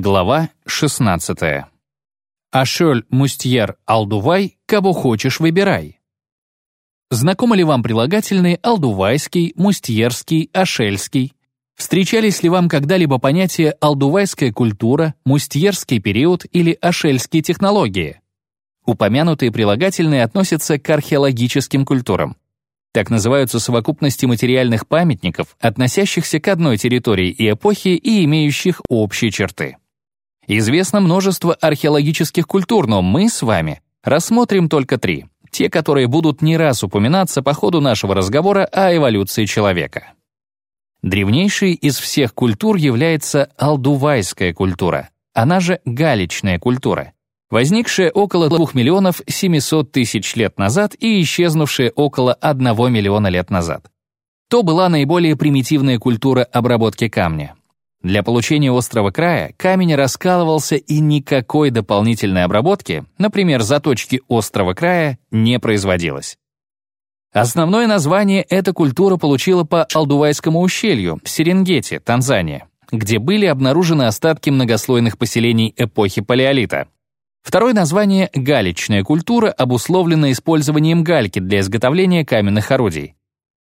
Глава 16. Ашёль Мустьер Алдувай, кого хочешь выбирай. Знакомы ли вам прилагательные алдувайский, мустьерский, ашельский? Встречались ли вам когда-либо понятия алдувайская культура, мустьерский период или ашельские технологии? Упомянутые прилагательные относятся к археологическим культурам. Так называются совокупности материальных памятников, относящихся к одной территории и эпохе и имеющих общие черты. Известно множество археологических культур, но мы с вами рассмотрим только три, те, которые будут не раз упоминаться по ходу нашего разговора о эволюции человека. Древнейшей из всех культур является алдувайская культура, она же галичная культура, возникшая около 2 миллионов 700 тысяч лет назад и исчезнувшая около 1 миллиона лет назад. То была наиболее примитивная культура обработки камня. Для получения острого края камень раскалывался и никакой дополнительной обработки, например, заточки острого края, не производилось. Основное название эта культура получила по Алдувайскому ущелью, Серенгети, Танзания, где были обнаружены остатки многослойных поселений эпохи Палеолита. Второе название — галечная культура, обусловлена использованием гальки для изготовления каменных орудий.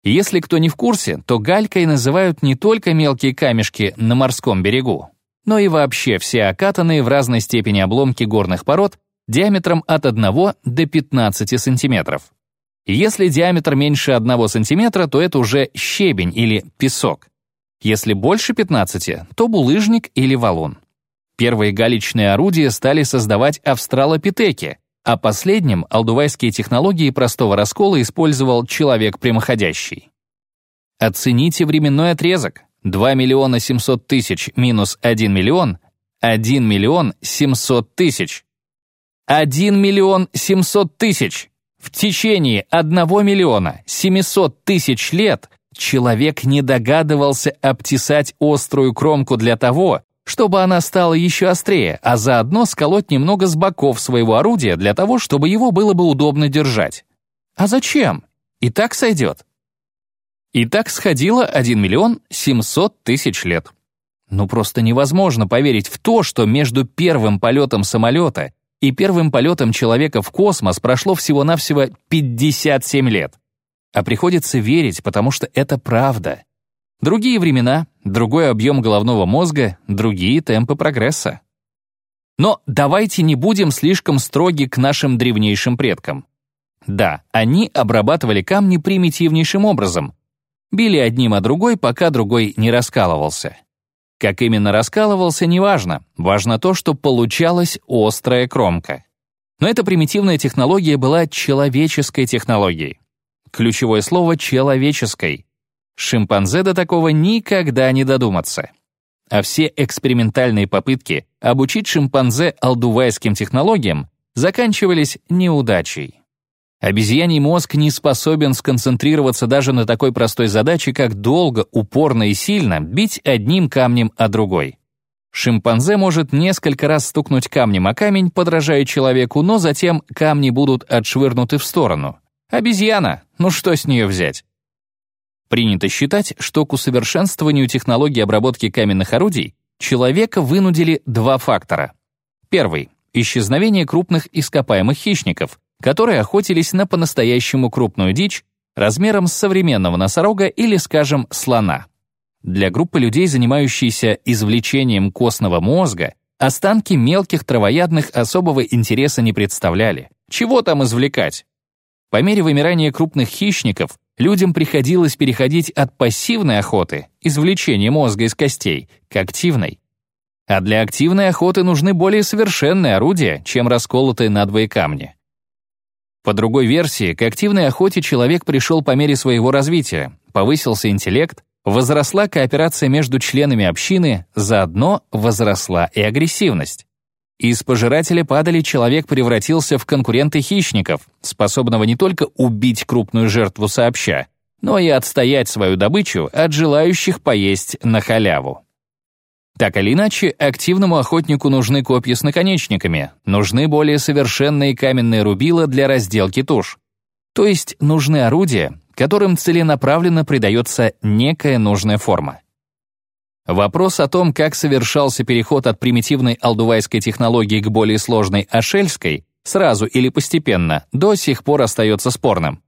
Если кто не в курсе, то галькой называют не только мелкие камешки на морском берегу, но и вообще все окатанные в разной степени обломки горных пород диаметром от 1 до 15 сантиметров. Если диаметр меньше 1 сантиметра, то это уже щебень или песок. Если больше 15, то булыжник или валун. Первые галечные орудия стали создавать австралопитеки, а последним алдувайские технологии простого раскола использовал человек прямоходящий. Оцените временной отрезок. 2 миллиона 700 тысяч минус 1 миллион — 1 миллион 700 тысяч. 1 миллион 700 тысяч! В течение 1 миллиона 700 тысяч лет человек не догадывался обтесать острую кромку для того, чтобы она стала еще острее, а заодно сколоть немного с боков своего орудия для того, чтобы его было бы удобно держать. А зачем? И так сойдет. И так сходило 1 миллион 700 тысяч лет. Ну просто невозможно поверить в то, что между первым полетом самолета и первым полетом человека в космос прошло всего-навсего 57 лет. А приходится верить, потому что это правда. Другие времена, другой объем головного мозга, другие темпы прогресса. Но давайте не будем слишком строги к нашим древнейшим предкам. Да, они обрабатывали камни примитивнейшим образом. Били одним о другой, пока другой не раскалывался. Как именно раскалывался, неважно. Важно то, что получалась острая кромка. Но эта примитивная технология была человеческой технологией. Ключевое слово «человеческой». Шимпанзе до такого никогда не додуматься. А все экспериментальные попытки обучить шимпанзе алдувайским технологиям заканчивались неудачей. Обезьяний мозг не способен сконцентрироваться даже на такой простой задаче, как долго, упорно и сильно бить одним камнем о другой. Шимпанзе может несколько раз стукнуть камнем о камень, подражая человеку, но затем камни будут отшвырнуты в сторону. Обезьяна, ну что с нее взять? Принято считать, что к усовершенствованию технологии обработки каменных орудий человека вынудили два фактора. Первый — исчезновение крупных ископаемых хищников, которые охотились на по-настоящему крупную дичь размером с современного носорога или, скажем, слона. Для группы людей, занимающейся извлечением костного мозга, останки мелких травоядных особого интереса не представляли. Чего там извлекать? По мере вымирания крупных хищников людям приходилось переходить от пассивной охоты, извлечения мозга из костей, к активной. А для активной охоты нужны более совершенные орудия, чем расколотые надвое камни. По другой версии, к активной охоте человек пришел по мере своего развития, повысился интеллект, возросла кооперация между членами общины, заодно возросла и агрессивность. Из пожирателя падали человек превратился в конкурента хищников, способного не только убить крупную жертву сообща, но и отстоять свою добычу от желающих поесть на халяву. Так или иначе, активному охотнику нужны копья с наконечниками, нужны более совершенные каменные рубила для разделки туш. То есть нужны орудия, которым целенаправленно придается некая нужная форма. Вопрос о том, как совершался переход от примитивной алдувайской технологии к более сложной ашельской, сразу или постепенно, до сих пор остается спорным.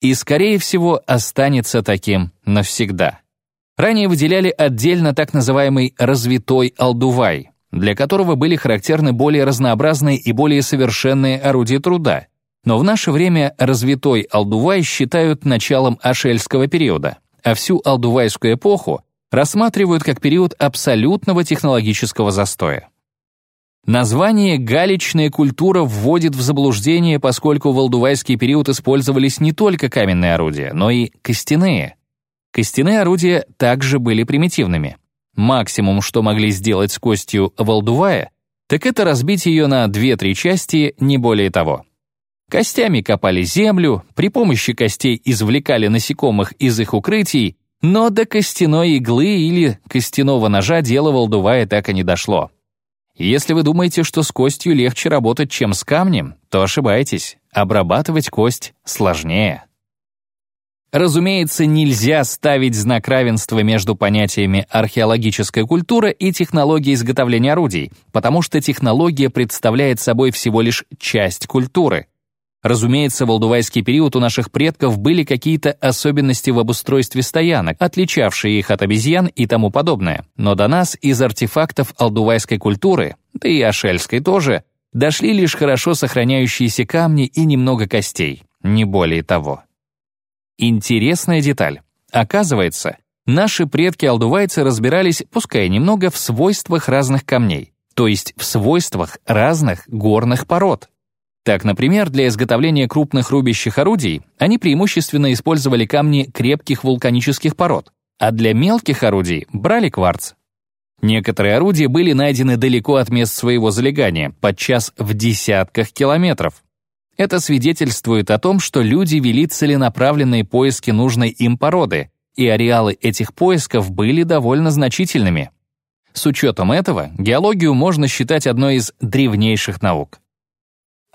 И, скорее всего, останется таким навсегда. Ранее выделяли отдельно так называемый «развитой алдувай», для которого были характерны более разнообразные и более совершенные орудия труда. Но в наше время развитой алдувай считают началом ашельского периода, а всю алдувайскую эпоху рассматривают как период абсолютного технологического застоя. Название «галечная культура» вводит в заблуждение, поскольку в алдувайский период использовались не только каменные орудия, но и костяные. Костяные орудия также были примитивными. Максимум, что могли сделать с костью Валдувая, так это разбить ее на 2-3 части, не более того. Костями копали землю, при помощи костей извлекали насекомых из их укрытий, но до костяной иглы или костяного ножа дело Валдувая так и не дошло. Если вы думаете, что с костью легче работать, чем с камнем, то ошибаетесь. Обрабатывать кость сложнее. Разумеется, нельзя ставить знак равенства между понятиями археологическая культура и технология изготовления орудий, потому что технология представляет собой всего лишь часть культуры. Разумеется, в алдувайский период у наших предков были какие-то особенности в обустройстве стоянок, отличавшие их от обезьян и тому подобное. Но до нас из артефактов алдувайской культуры, да и ашельской тоже, дошли лишь хорошо сохраняющиеся камни и немного костей, не более того. Интересная деталь. Оказывается, наши предки-алдувайцы разбирались, пускай немного, в свойствах разных камней, то есть в свойствах разных горных пород. Так, например, для изготовления крупных рубящих орудий они преимущественно использовали камни крепких вулканических пород, а для мелких орудий брали кварц. Некоторые орудия были найдены далеко от мест своего залегания, подчас в десятках километров. Это свидетельствует о том, что люди вели целенаправленные поиски нужной им породы, и ареалы этих поисков были довольно значительными. С учетом этого, геологию можно считать одной из древнейших наук.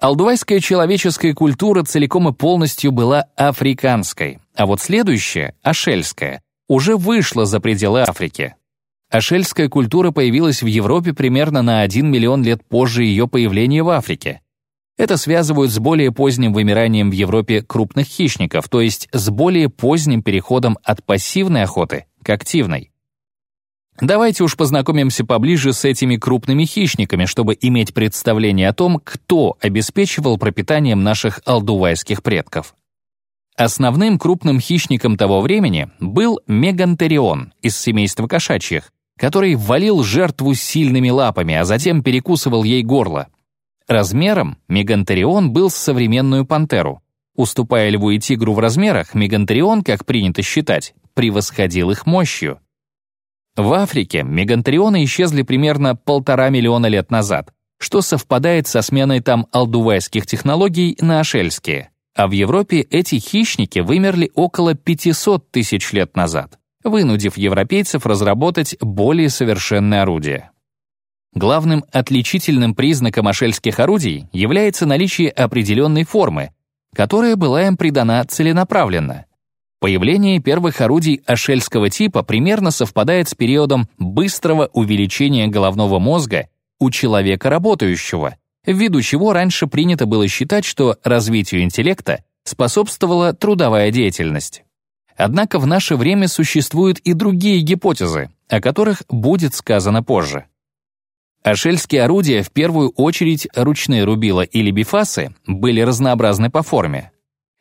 Алдувайская человеческая культура целиком и полностью была африканской, а вот следующая, ашельская, уже вышла за пределы Африки. Ашельская культура появилась в Европе примерно на 1 миллион лет позже ее появления в Африке. Это связывают с более поздним вымиранием в Европе крупных хищников, то есть с более поздним переходом от пассивной охоты к активной. Давайте уж познакомимся поближе с этими крупными хищниками, чтобы иметь представление о том, кто обеспечивал пропитанием наших алдувайских предков. Основным крупным хищником того времени был мегантерион из семейства кошачьих, который валил жертву сильными лапами, а затем перекусывал ей горло. Размером Мегантерион был с современную пантеру. Уступая льву и тигру в размерах, Мегантерион, как принято считать, превосходил их мощью. В Африке мегантерионы исчезли примерно полтора миллиона лет назад, что совпадает со сменой там алдувайских технологий на ашельские. А в Европе эти хищники вымерли около 500 тысяч лет назад, вынудив европейцев разработать более совершенные орудия. Главным отличительным признаком ашельских орудий является наличие определенной формы, которая была им придана целенаправленно. Появление первых орудий ашельского типа примерно совпадает с периодом быстрого увеличения головного мозга у человека работающего, ввиду чего раньше принято было считать, что развитию интеллекта способствовала трудовая деятельность. Однако в наше время существуют и другие гипотезы, о которых будет сказано позже. Ашельские орудия, в первую очередь ручные рубила или бифасы, были разнообразны по форме.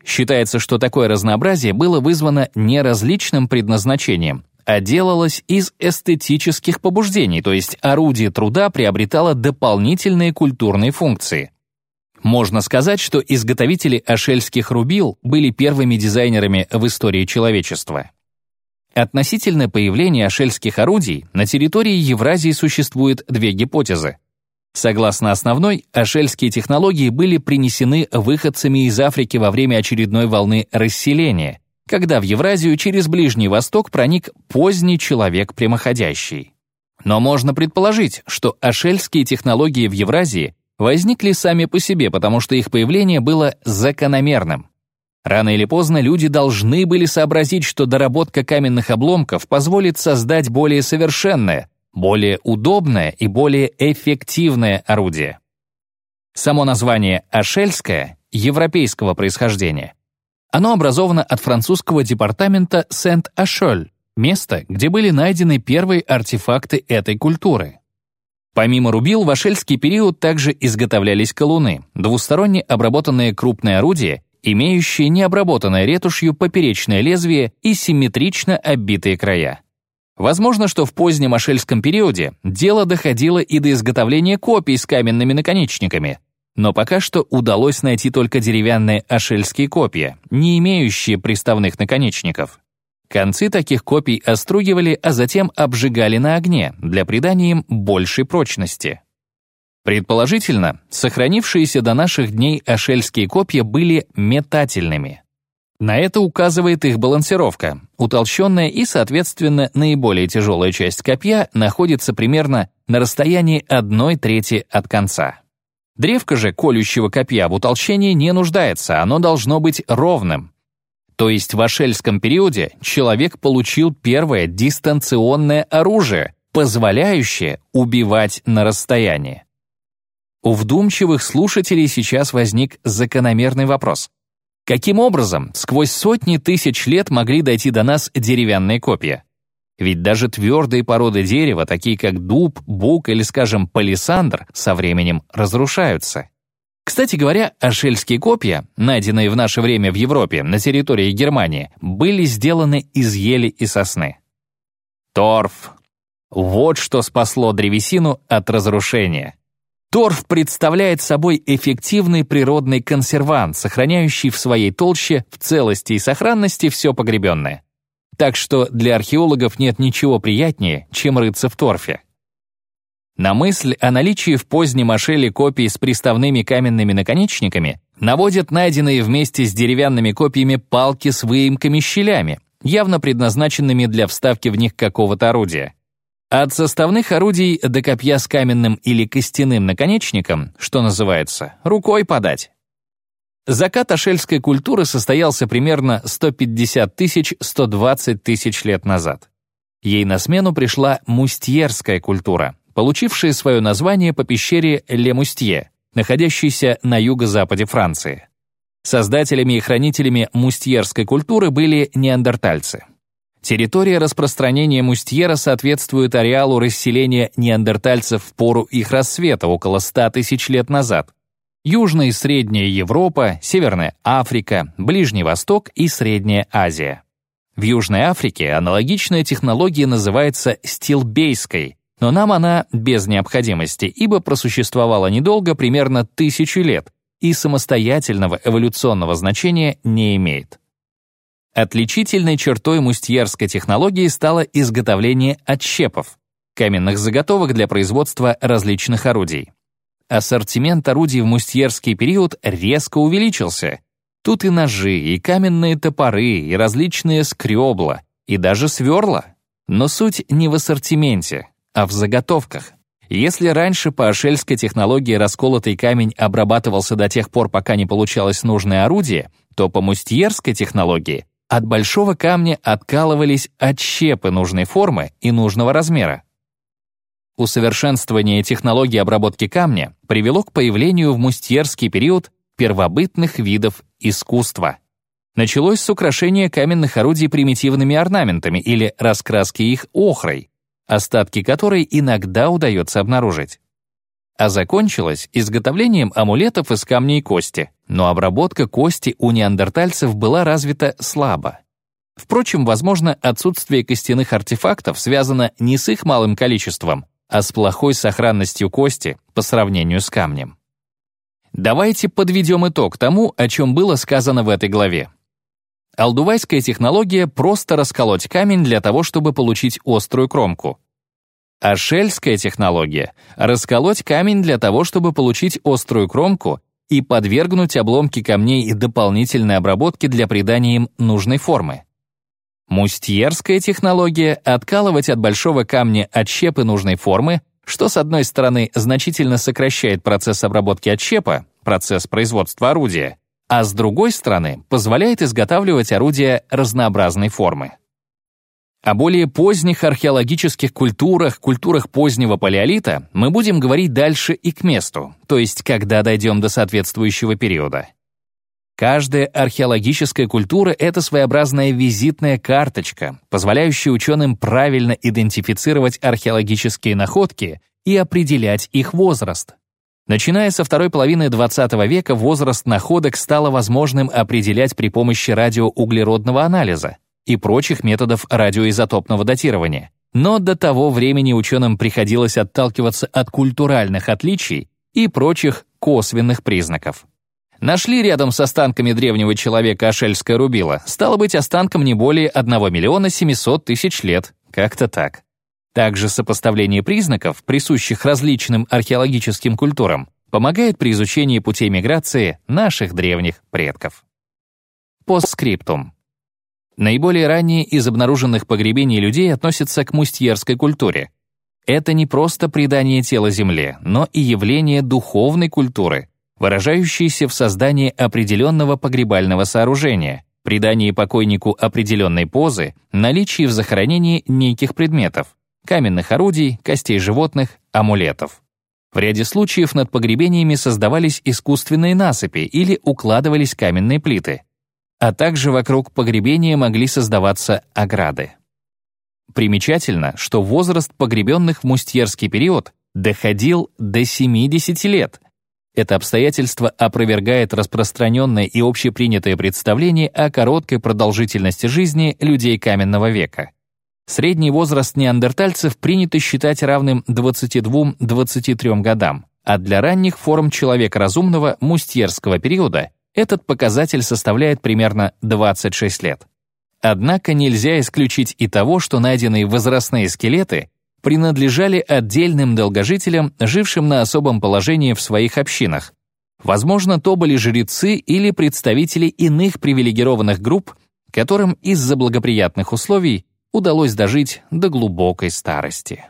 Считается, что такое разнообразие было вызвано не различным предназначением, а делалось из эстетических побуждений, то есть орудие труда приобретало дополнительные культурные функции. Можно сказать, что изготовители ашельских рубил были первыми дизайнерами в истории человечества. Относительно появления ашельских орудий на территории Евразии существует две гипотезы. Согласно основной, ашельские технологии были принесены выходцами из Африки во время очередной волны расселения, когда в Евразию через Ближний Восток проник поздний человек прямоходящий. Но можно предположить, что ашельские технологии в Евразии возникли сами по себе, потому что их появление было закономерным. Рано или поздно люди должны были сообразить, что доработка каменных обломков позволит создать более совершенное, более удобное и более эффективное орудие. Само название «Ашельское» европейского происхождения. Оно образовано от французского департамента Сент-Ашоль, место, где были найдены первые артефакты этой культуры. Помимо рубил, в ашельский период также изготовлялись колуны, двусторонне обработанные крупные орудия, имеющие необработанное ретушью поперечное лезвие и симметрично оббитые края. Возможно, что в позднем ашельском периоде дело доходило и до изготовления копий с каменными наконечниками, но пока что удалось найти только деревянные ашельские копья, не имеющие приставных наконечников. Концы таких копий остругивали, а затем обжигали на огне для придания им большей прочности. Предположительно, сохранившиеся до наших дней ашельские копья были метательными. На это указывает их балансировка. Утолщенная и, соответственно, наиболее тяжелая часть копья находится примерно на расстоянии одной трети от конца. Древко же колющего копья в утолщении не нуждается, оно должно быть ровным. То есть в ашельском периоде человек получил первое дистанционное оружие, позволяющее убивать на расстоянии. У вдумчивых слушателей сейчас возник закономерный вопрос. Каким образом сквозь сотни тысяч лет могли дойти до нас деревянные копья? Ведь даже твердые породы дерева, такие как дуб, бук или, скажем, палисандр, со временем разрушаются. Кстати говоря, ашельские копья, найденные в наше время в Европе на территории Германии, были сделаны из ели и сосны. Торф. Вот что спасло древесину от разрушения. Торф представляет собой эффективный природный консервант, сохраняющий в своей толще в целости и сохранности все погребенное. Так что для археологов нет ничего приятнее, чем рыться в торфе. На мысль о наличии в позднем Ашеле копий с приставными каменными наконечниками наводят найденные вместе с деревянными копьями палки с выемками-щелями, явно предназначенными для вставки в них какого-то орудия. От составных орудий до копья с каменным или костяным наконечником, что называется, рукой подать. Закат ашельской культуры состоялся примерно 150 тысяч-120 тысяч лет назад. Ей на смену пришла мустьерская культура, получившая свое название по пещере Ле-Мустье, находящейся на юго-западе Франции. Создателями и хранителями мустьерской культуры были неандертальцы. Территория распространения мустьера соответствует ареалу расселения неандертальцев в пору их рассвета около 100 тысяч лет назад, Южная и Средняя Европа, Северная Африка, Ближний Восток и Средняя Азия. В Южной Африке аналогичная технология называется стилбейской, но нам она без необходимости, ибо просуществовала недолго, примерно тысячу лет, и самостоятельного эволюционного значения не имеет. Отличительной чертой мустьерской технологии стало изготовление отщепов, каменных заготовок для производства различных орудий ассортимент орудий в мустьерский период резко увеличился. Тут и ножи, и каменные топоры, и различные скребла, и даже сверла. Но суть не в ассортименте, а в заготовках. Если раньше по ашельской технологии расколотый камень обрабатывался до тех пор, пока не получалось нужное орудие, то по мустьерской технологии от большого камня откалывались отщепы нужной формы и нужного размера. Усовершенствование технологии обработки камня привело к появлению в мустьерский период первобытных видов искусства. Началось с украшения каменных орудий примитивными орнаментами или раскраски их охрой, остатки которой иногда удается обнаружить. А закончилось изготовлением амулетов из камня и кости, но обработка кости у неандертальцев была развита слабо. Впрочем, возможно, отсутствие костяных артефактов связано не с их малым количеством, а с плохой сохранностью кости по сравнению с камнем. Давайте подведем итог тому, о чем было сказано в этой главе. Алдувайская технология — просто расколоть камень для того, чтобы получить острую кромку. А шельская технология — расколоть камень для того, чтобы получить острую кромку и подвергнуть обломки камней и дополнительной обработке для придания им нужной формы. Мустьерская технология — откалывать от большого камня отщепы нужной формы, что, с одной стороны, значительно сокращает процесс обработки отщепа, процесс производства орудия, а с другой стороны позволяет изготавливать орудия разнообразной формы. О более поздних археологических культурах, культурах позднего палеолита мы будем говорить дальше и к месту, то есть когда дойдем до соответствующего периода. Каждая археологическая культура — это своеобразная визитная карточка, позволяющая ученым правильно идентифицировать археологические находки и определять их возраст. Начиная со второй половины XX века возраст находок стало возможным определять при помощи радиоуглеродного анализа и прочих методов радиоизотопного датирования. Но до того времени ученым приходилось отталкиваться от культуральных отличий и прочих косвенных признаков. Нашли рядом с останками древнего человека Ашельское рубило, стало быть останком не более 1 миллиона 700 тысяч лет, как-то так. Также сопоставление признаков, присущих различным археологическим культурам, помогает при изучении путей миграции наших древних предков. Постскриптум. Наиболее ранние из обнаруженных погребений людей относятся к мустьерской культуре. Это не просто предание тела Земле, но и явление духовной культуры, выражающийся в создании определенного погребального сооружения, придании покойнику определенной позы, наличии в захоронении неких предметов, каменных орудий, костей животных, амулетов. В ряде случаев над погребениями создавались искусственные насыпи или укладывались каменные плиты, а также вокруг погребения могли создаваться ограды. Примечательно, что возраст погребенных в мустьерский период доходил до 70 лет — это обстоятельство опровергает распространенное и общепринятое представление о короткой продолжительности жизни людей каменного века. Средний возраст неандертальцев принято считать равным 22-23 годам, а для ранних форм человека разумного мустьерского периода этот показатель составляет примерно 26 лет. Однако нельзя исключить и того, что найденные возрастные скелеты принадлежали отдельным долгожителям, жившим на особом положении в своих общинах. Возможно, то были жрецы или представители иных привилегированных групп, которым из-за благоприятных условий удалось дожить до глубокой старости.